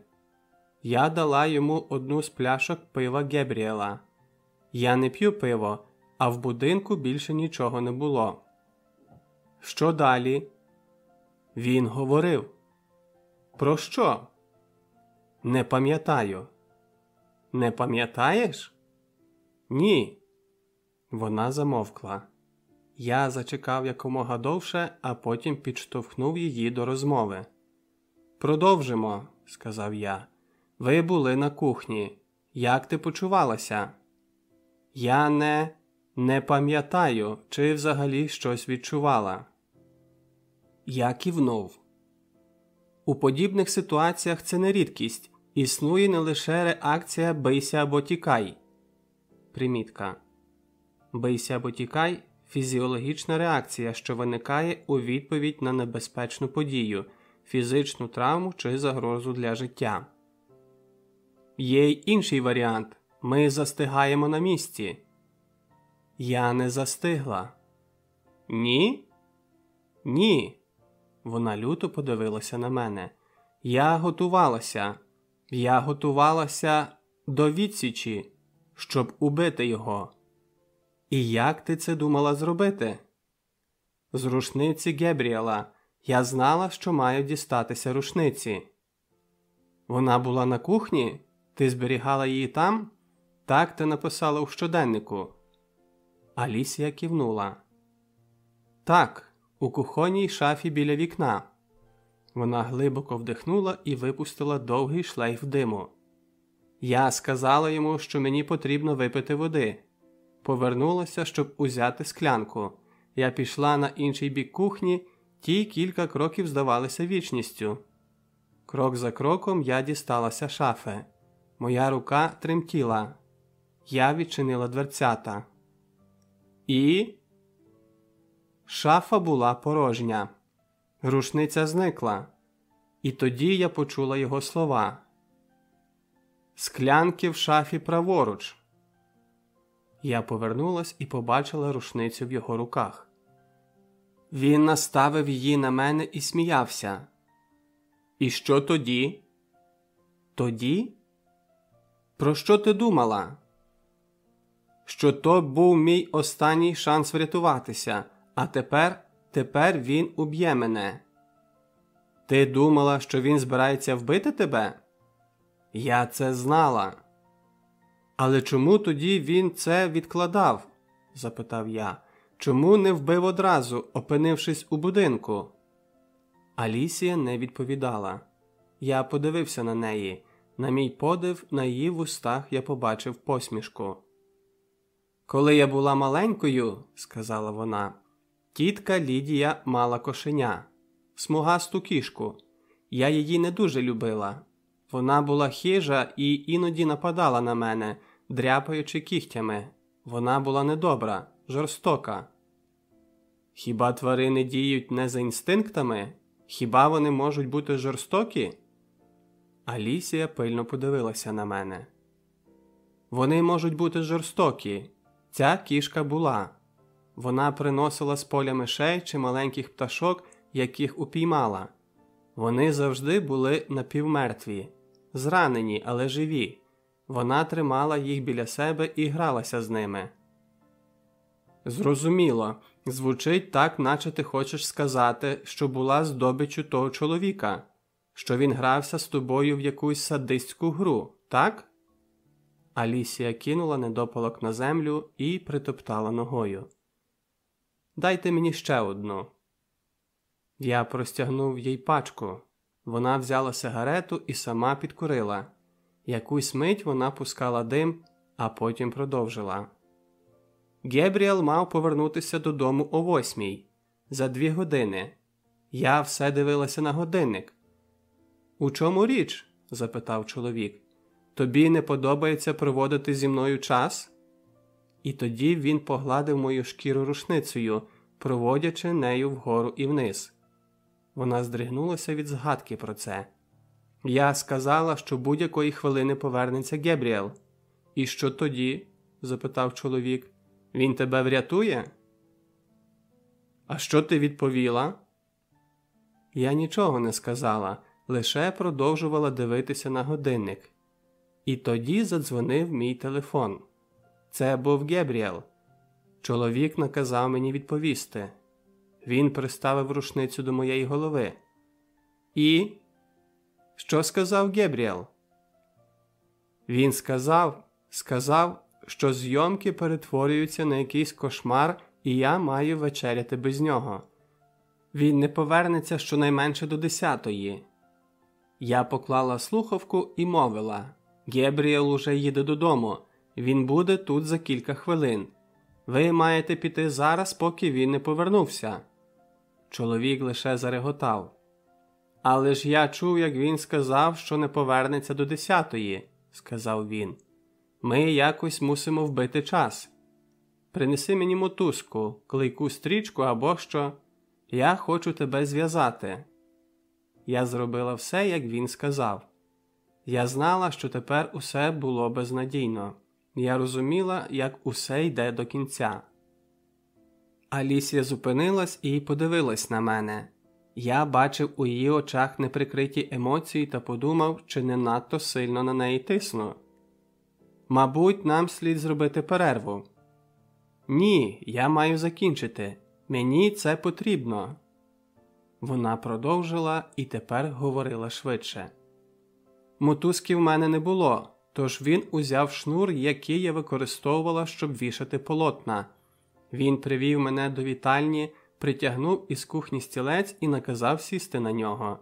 Я дала йому одну з пляшок пива Гебріела. Я не п'ю пиво, а в будинку більше нічого не було. Що далі? Він говорив. Про що? Не пам'ятаю. Не пам'ятаєш? Ні. Вона замовкла. Я зачекав якомога довше, а потім підштовхнув її до розмови. Продовжимо, сказав я. Ви були на кухні. Як ти почувалася? Я не не пам'ятаю, чи взагалі щось відчувала. Я кивнув. У подібних ситуаціях це не рідкість. Існує не лише реакція бийся або тікай. Примітка. Бийся або тікай фізіологічна реакція, що виникає у відповідь на небезпечну подію, фізичну травму чи загрозу для життя. Є й інший варіант ми застигаємо на місці. Я не застигла. Ні? Ні. Вона люто подивилася на мене. Я готувалася. Я готувалася до відсічі, щоб убити його. І як ти це думала зробити? З рушниці Гебріела я знала, що маю дістатися рушниці. Вона була на кухні? Ти зберігала її там? Так ти написала у щоденнику. Алісія кивнула. Так, у кухонній шафі біля вікна. Вона глибоко вдихнула і випустила довгий шлейф диму. Я сказала йому, що мені потрібно випити води. Повернулася, щоб узяти склянку. Я пішла на інший бік кухні, ті кілька кроків здавалися вічністю. Крок за кроком я дісталася шафи. Моя рука тремтіла. Я відчинила дверцята. І шафа була порожня. Рушниця зникла. І тоді я почула його слова. Склянки в шафі праворуч. Я повернулась і побачила рушницю в його руках. Він наставив її на мене і сміявся. І що тоді? Тоді? Про що ти думала? Що то був мій останній шанс врятуватися, а тепер, тепер він уб'є мене. Ти думала, що він збирається вбити тебе? Я це знала. Але чому тоді він це відкладав? запитав я. Чому не вбив одразу, опинившись у будинку? Алісія не відповідала. Я подивився на неї. На мій подив, на її вустах я побачив посмішку. Коли я була маленькою, сказала вона, тітка Лідія мала кошеня, смугасту кішку. Я її не дуже любила. Вона була хижа і іноді нападала на мене, дряпаючи кігтями. Вона була недобра, жорстока. Хіба тварини діють не за інстинктами? Хіба вони можуть бути жорстокі? Алісія пильно подивилася на мене. Вони можуть бути жорстокі. Ця кішка була. Вона приносила з поля мишей чи маленьких пташок, яких упіймала. Вони завжди були напівмертві, зранені, але живі. Вона тримала їх біля себе і гралася з ними. Зрозуміло, звучить так, наче ти хочеш сказати, що була здобиччю того чоловіка, що він грався з тобою в якусь садистську гру, так? Алісія кинула недопалок на землю і притоптала ногою. Дайте мені ще одну. Я простягнув їй пачку. Вона взяла сигарету і сама підкурила. Якусь мить вона пускала дим, а потім продовжила. Гебріел мав повернутися додому о восьмій за дві години. Я все дивилася на годинник. У чому річ? запитав чоловік. Тобі не подобається проводити зі мною час? І тоді він погладив мою шкіру рушницею, проводячи нею вгору і вниз. Вона здригнулася від згадки про це. Я сказала, що будь-якої хвилини повернеться Гебріел. І що тоді? запитав чоловік. Він тебе врятує? А що ти відповіла? Я нічого не сказала, лише продовжувала дивитися на годинник. І тоді задзвонив мій телефон. Це був Гебріел. Чоловік наказав мені відповісти. Він приставив рушницю до моєї голови. І. Що сказав Гебріел? Він сказав, сказав, що зйомки перетворюються на якийсь кошмар, і я маю вечеряти без нього. Він не повернеться щонайменше до десятої. Я поклала слухавку і мовила Гебріел уже їде додому. Він буде тут за кілька хвилин. Ви маєте піти зараз, поки він не повернувся. Чоловік лише зареготав. Але ж я чув, як він сказав, що не повернеться до десятої, сказав він. Ми якось мусимо вбити час. Принеси мені мотузку, клейку стрічку або що. Я хочу тебе зв'язати. Я зробила все, як він сказав. Я знала, що тепер усе було безнадійно. Я розуміла, як усе йде до кінця. Алісія зупинилась і подивилась на мене. Я бачив у її очах неприкриті емоції та подумав, чи не надто сильно на неї тисну. Мабуть, нам слід зробити перерву. Ні, я маю закінчити. Мені це потрібно. Вона продовжила і тепер говорила швидше. Мотузки в мене не було, тож він узяв шнур, який я використовувала, щоб вішати полотна. Він привів мене до вітальні, притягнув із кухні стілець і наказав сісти на нього.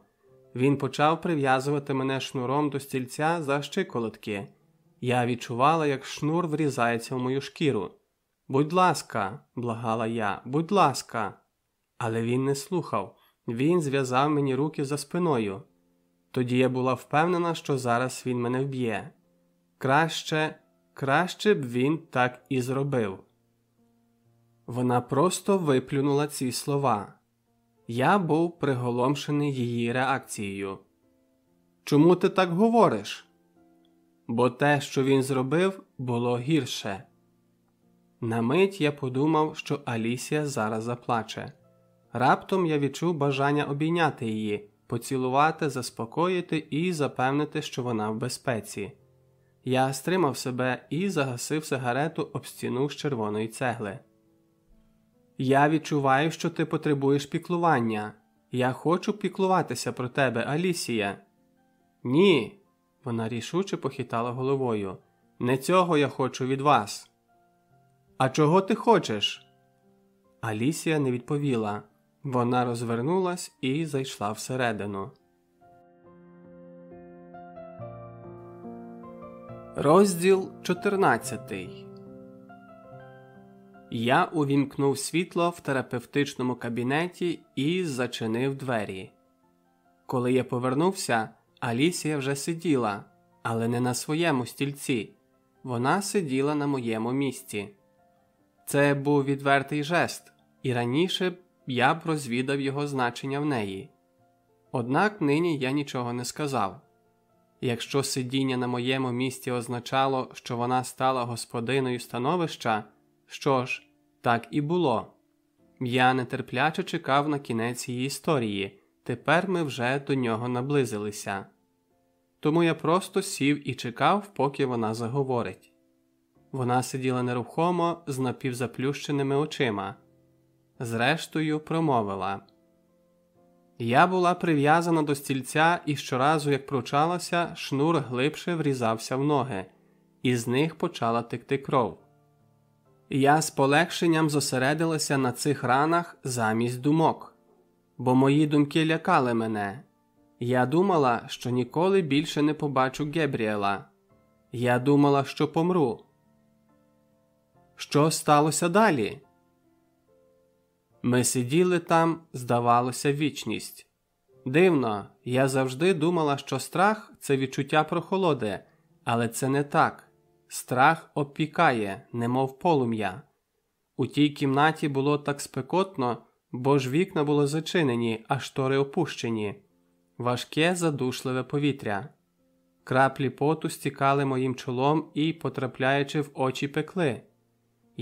Він почав прив'язувати мене шнуром до стільця за щиколотки. Я відчувала, як шнур врізається в мою шкіру. Будь ласка, благала я, будь ласка. Але він не слухав. Він зв'язав мені руки за спиною. Тоді я була впевнена, що зараз він мене вб'є. Краще, краще б він так і зробив. Вона просто виплюнула ці слова. Я був приголомшений її реакцією. Чому ти так говориш? Бо те, що він зробив, було гірше. На мить я подумав, що Алісія зараз заплаче. Раптом я відчув бажання обійняти її, поцілувати, заспокоїти і запевнити, що вона в безпеці. Я стримав себе і загасив сигарету об стіну з червоної цегли. Я відчуваю, що ти потребуєш піклування. Я хочу піклуватися про тебе, Алісія. Ні. Вона рішуче похитала головою. Не цього я хочу від вас. А чого ти хочеш? Алісія не відповіла. Вона розвернулась і зайшла всередину. Розділ 14 Я увімкнув світло в терапевтичному кабінеті і зачинив двері. Коли я повернувся, Алісія вже сиділа, але не на своєму стільці. Вона сиділа на моєму місці. Це був відвертий жест, і раніше я б розвідав його значення в неї. Однак нині я нічого не сказав. Якщо сидіння на моєму місці означало, що вона стала господиною становища, що ж, так і було. Я нетерпляче чекав на кінець її історії, тепер ми вже до нього наблизилися. Тому я просто сів і чекав, поки вона заговорить. Вона сиділа нерухомо з напівзаплющеними очима. Зрештою, промовила. Я була прив'язана до стільця і щоразу, як пручалася, шнур глибше врізався в ноги, і з них почала текти кров. Я з полегшенням зосередилася на цих ранах замість думок, бо мої думки лякали мене. Я думала, що ніколи більше не побачу Гебріела. Я думала, що помру. Що сталося далі? Ми сиділи там, здавалося, вічність. Дивно, я завжди думала, що страх це відчуття прохолоди, але це не так. Страх обпікає, немов полум'я. У тій кімнаті було так спекотно, бо ж вікна були зачинені, а штори опущені, важке задушливе повітря. Краплі поту стікали моїм чолом і, потрапляючи в очі, пекли.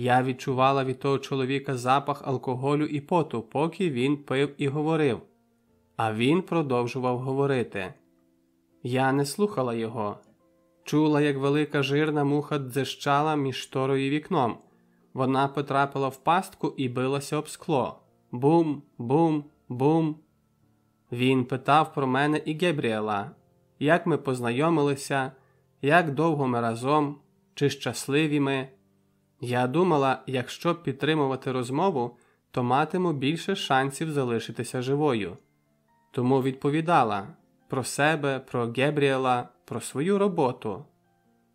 Я відчувала від того чоловіка запах алкоголю і поту, поки він пив і говорив, а він продовжував говорити. Я не слухала його. Чула, як велика жирна муха дзищала між шторою і вікном. Вона потрапила в пастку і билася об скло. Бум, бум, бум. Він питав про мене і Гебріела, як ми познайомилися, як довго ми разом, чи щасливі ми. Я думала, якщо підтримувати розмову, то матиму більше шансів залишитися живою. Тому відповідала про себе, про Гебріела, про свою роботу.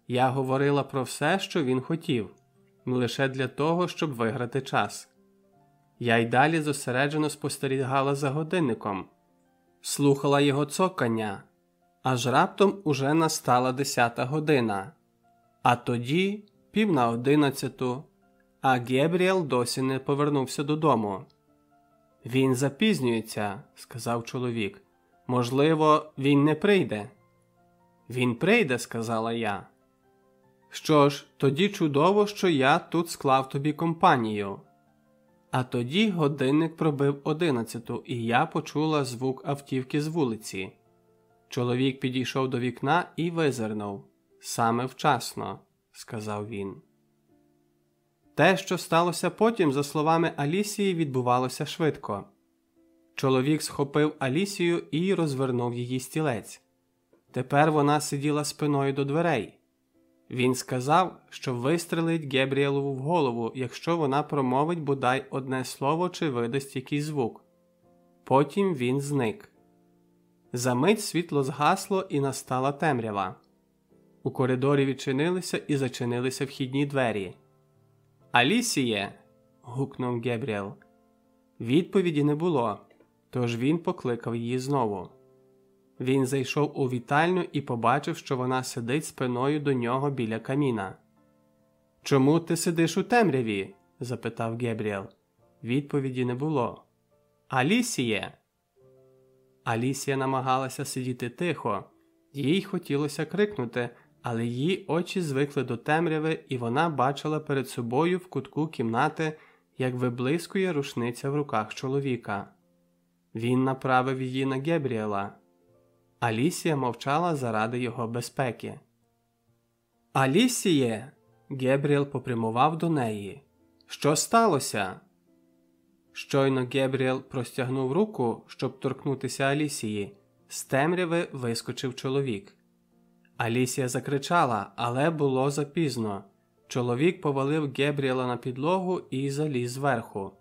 Я говорила про все, що він хотів, лише для того, щоб виграти час. Я й далі зосереджено спостерігала за годинником, слухала його цокання, аж раптом уже настала десята година. А тоді пів на одинадцяту, а Гебріел досі не повернувся додому. Він запізнюється, сказав чоловік. Можливо, він не прийде. Він прийде, сказала я. Що ж, тоді чудово, що я тут склав тобі компанію. А тоді годинник пробив одинадцяту, і я почула звук автівки з вулиці. Чоловік підійшов до вікна і визирнув саме вчасно сказав він. Те, що сталося потім, за словами Алісії, відбувалося швидко. Чоловік схопив Алісію і розвернув її стілець. Тепер вона сиділа спиною до дверей. Він сказав, що вистрелить Гебріелову в голову, якщо вона промовить бодай одне слово чи видасть якийсь звук. Потім він зник. Замить світло згасло і настала темрява. У коридорі відчинилися і зачинилися вхідні двері. Алісіє. гукнув Гебріел. Відповіді не було, тож він покликав її знову. Він зайшов у вітальню і побачив, що вона сидить спиною до нього біля каміна. Чому ти сидиш у темряві? запитав Гебріел. Відповіді не було. Алісіє. Алісія намагалася сидіти тихо, їй хотілося крикнути, але її очі звикли до темряви, і вона бачила перед собою в кутку кімнати, як виблискує рушниця в руках чоловіка. Він направив її на Гебріела. Алісія мовчала заради його безпеки. Алісіє. Гебріел попрямував до неї. Що сталося? Щойно Гебріел простягнув руку, щоб торкнутися Алісії. З темряви вискочив чоловік. Алісія закричала, але було запізно. Чоловік повалив Гебріела на підлогу і заліз зверху.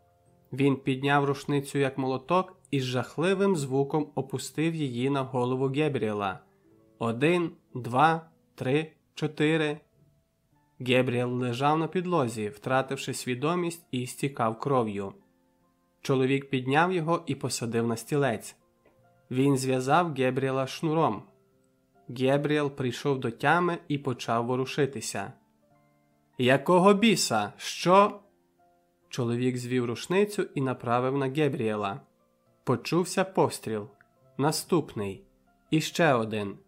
Він підняв рушницю як молоток і з жахливим звуком опустив її на голову Гебріела. Один, два, три, чотири. Гебріел лежав на підлозі, втративши свідомість і стікав кров'ю. Чоловік підняв його і посадив на стілець. Він зв'язав Гебріела шнуром. Гебріел прийшов до тями і почав ворушитися. Якого біса? Що? Чоловік звів рушницю і направив на Гебріела. Почувся постріл. Наступний. І ще один.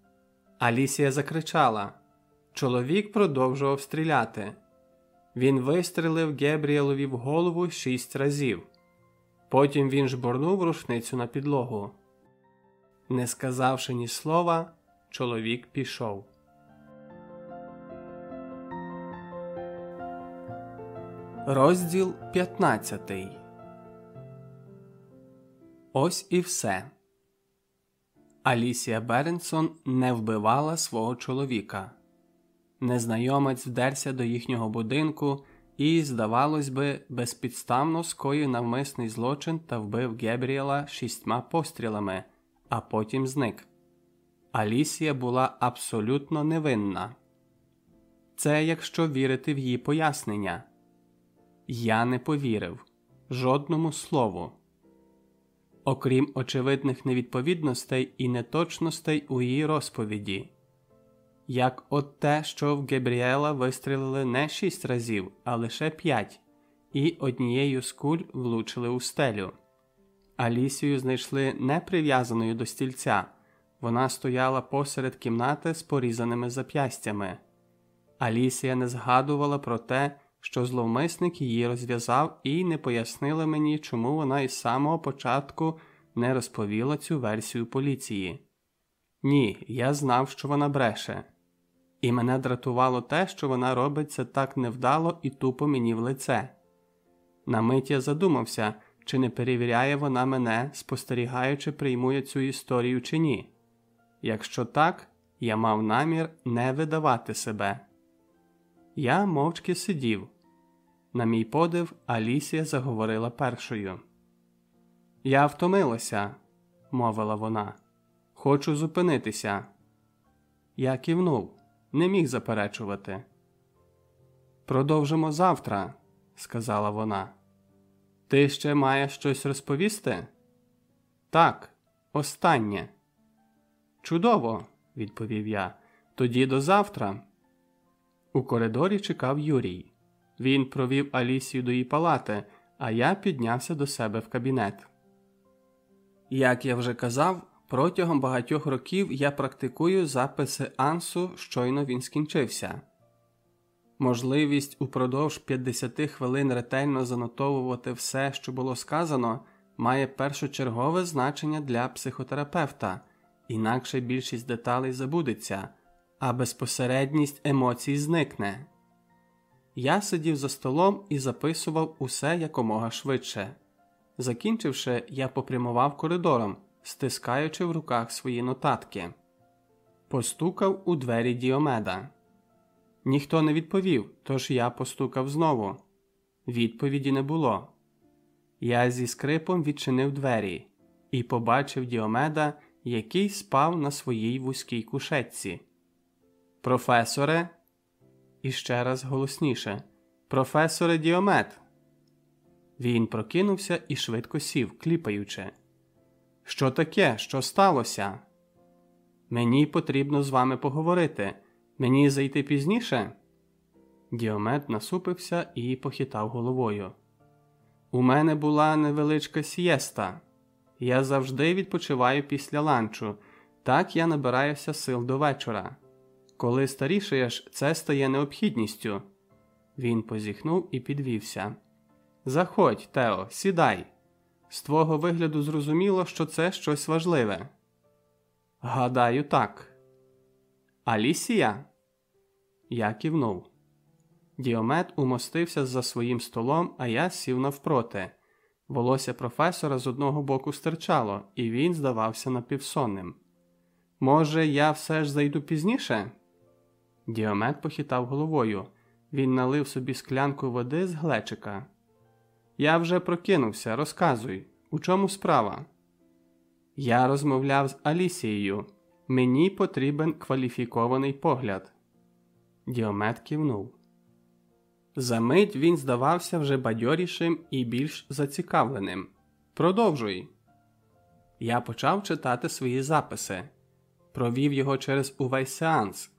Алісія закричала. Чоловік продовжував стріляти. Він вистрелив Гебріелові в голову шість разів. Потім він жбурнув рушницю на підлогу. Не сказавши ні слова, чоловік пішов. Розділ 15 Ось і все. Алісія Беренсон не вбивала свого чоловіка. Незнайомець вдерся до їхнього будинку і, здавалось би, безпідставно скоїв навмисний злочин та вбив Гебріела шістьма пострілами, а потім зник. Алісія була абсолютно невинна. Це якщо вірити в її пояснення. Я не повірив жодному слову. Окрім очевидних невідповідностей і неточностей у її розповіді, як от те, що в Гебріела вистрілили не шість разів, а лише п'ять, і однією з куль влучили у стелю. Алісію знайшли не прив'язаною до стільця, вона стояла посеред кімнати з порізаними зап'ястями. Алісія не згадувала про те, що зловмисник її розв'язав, і не пояснила мені, чому вона із самого початку не розповіла цю версію поліції. Ні, я знав, що вона бреше, і мене дратувало те, що вона робить це так невдало і тупо мені в лице. На мить я задумався, чи не перевіряє вона мене, спостерігаючи, прийму я цю історію чи ні. Якщо так, я мав намір не видавати себе. Я мовчки сидів. На мій подив, Алісія заговорила першою. Я втомилася, мовила вона. Хочу зупинитися. Я кивнув, не міг заперечувати. Продовжимо завтра, сказала вона. Ти ще маєш щось розповісти? Так, останнє. Чудово, відповів я. Тоді до завтра. У коридорі чекав Юрій. Він провів Алісію до її палати, а я піднявся до себе в кабінет. Як я вже казав, протягом багатьох років я практикую записи Ансу, щойно він скінчився. Можливість упродовж 50 хвилин ретельно занотовувати все, що було сказано, має першочергове значення для психотерапевта, інакше більшість деталей забудеться, а безпосередність емоцій зникне. Я сидів за столом і записував усе якомога швидше. Закінчивши, я попрямував коридором, стискаючи в руках свої нотатки. Постукав у двері Діомеда. Ніхто не відповів, тож я постукав знову. Відповіді не було. Я зі скрипом відчинив двері і побачив Діомеда, який спав на своїй вузькій кушетці. Професоре, і ще раз голосніше Професоре Діомет. Він прокинувся і швидко сів, кліпаючи. Що таке? Що сталося? Мені потрібно з вами поговорити. Мені зайти пізніше? Діомет насупився і похитав головою. У мене була невеличка сієста. Я завжди відпочиваю після ланчу, так я набираюся сил до вечора. Коли старішаєш, це стає необхідністю. Він позіхнув і підвівся. Заходь, Тео, сідай. З твого вигляду зрозуміло, що це щось важливе. Гадаю, так. Алісія? Я кивнув. Діомет умостився за своїм столом, а я сів навпроти. Волосся професора з одного боку стирчало, і він здавався напівсонним. Може, я все ж зайду пізніше? Діомет похитав головою. Він налив собі склянку води з глечика. Я вже прокинувся, розказуй, у чому справа? Я розмовляв з Алісією. Мені потрібен кваліфікований погляд. Діомет кивнув. Замить він здавався вже бадьорішим і більш зацікавленим. Продовжуй. Я почав читати свої записи, провів його через увесь сеанс.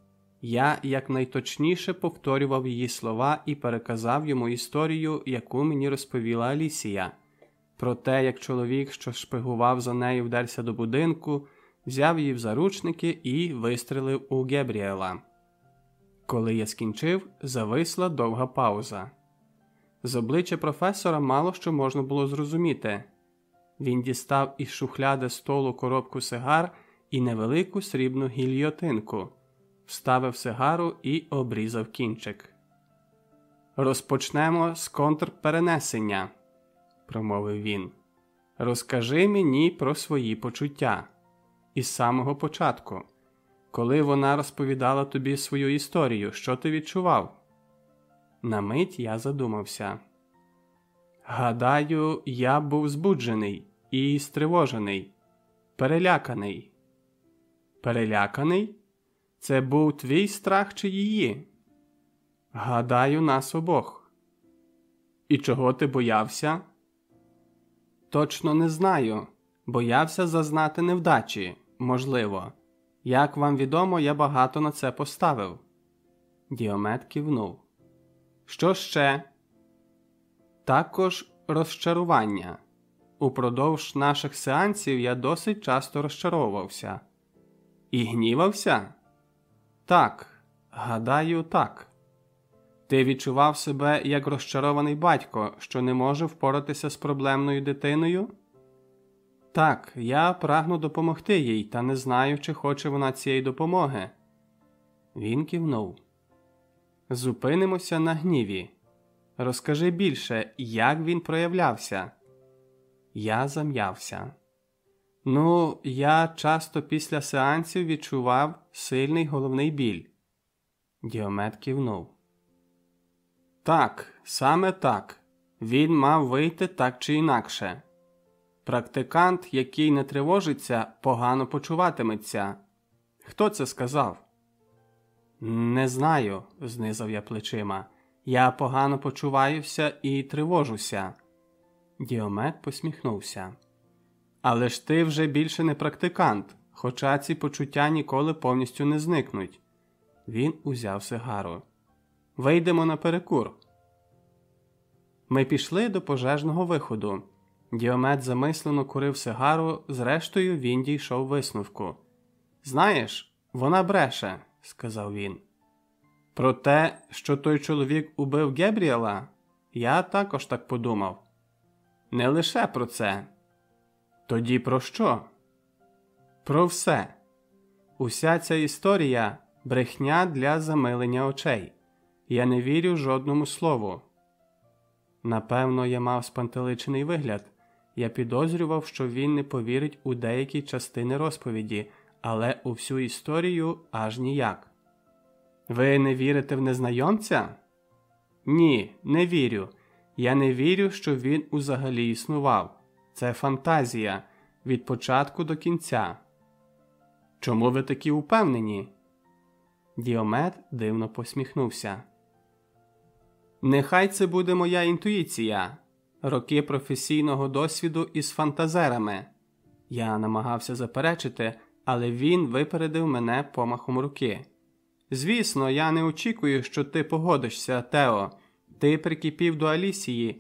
Я якнайточніше повторював її слова і переказав йому історію, яку мені розповіла Алісія, про те, як чоловік, що шпигував за нею, вдерся до будинку, взяв її в заручники і вистрелив у Гебріела. Коли я скінчив, зависла довга пауза. З обличчя професора мало що можна було зрозуміти. Він дістав із шухляди столу коробку сигар і невелику срібну гільйотинку, вставив сигару і обрізав кінчик. Розпочнемо з контрперенесення, промовив він. Розкажи мені про свої почуття із самого початку. Коли вона розповідала тобі свою історію, що ти відчував? На мить я задумався. Гадаю, я був збуджений і стривожений, переляканий. Переляканий? Це був твій страх чи її? Гадаю, нас обох. І чого ти боявся? Точно не знаю. Боявся зазнати невдачі, можливо. Як вам відомо, я багато на це поставив. Діомет кивнув. Що ще? Також розчарування. Упродовж наших сеансів я досить часто розчаровувався. І гнівався? Так, гадаю, так. Ти відчував себе як розчарований батько, що не може впоратися з проблемною дитиною? Так, я прагну допомогти їй, та не знаю, чи хоче вона цієї допомоги. Він кивнув. Зупинимося на гніві. Розкажи більше, як він проявлявся. Я зам'явся. Ну, я часто після сеансів відчував сильний головний біль. Діомет кивнув. Так, саме так. Він мав вийти так чи інакше. Практикант, який не тривожиться, погано почуватиметься. Хто це сказав? Не знаю, знизав я плечима. Я погано почуваюся і тривожуся. Діомет посміхнувся. Але ж ти вже більше не практикант, хоча ці почуття ніколи повністю не зникнуть. Він узяв сигару. Вийдемо на перекур. Ми пішли до пожежного виходу. Діомет замислено курив сигару, зрештою він дійшов висновку. Знаєш, вона бреше, сказав він. Про те, що той чоловік убив Гебріела, я також так подумав. Не лише про це. Тоді про що? Про все. Уся ця історія брехня для замилення очей. Я не вірю жодному слову. Напевно, я мав спантеличений вигляд. Я підозрював, що він не повірить у деякі частини розповіді, але у всю історію аж ніяк. Ви не вірите в незнайомця? Ні, не вірю. Я не вірю, що він узагалі існував. Це фантазія від початку до кінця. Чому ви такі упевнені? Діомет дивно посміхнувся. Нехай це буде моя інтуїція, роки професійного досвіду із фантазерами. Я намагався заперечити, але він випередив мене помахом руки. Звісно, я не очікую, що ти погодишся, Тео. Ти прикипів до Алісії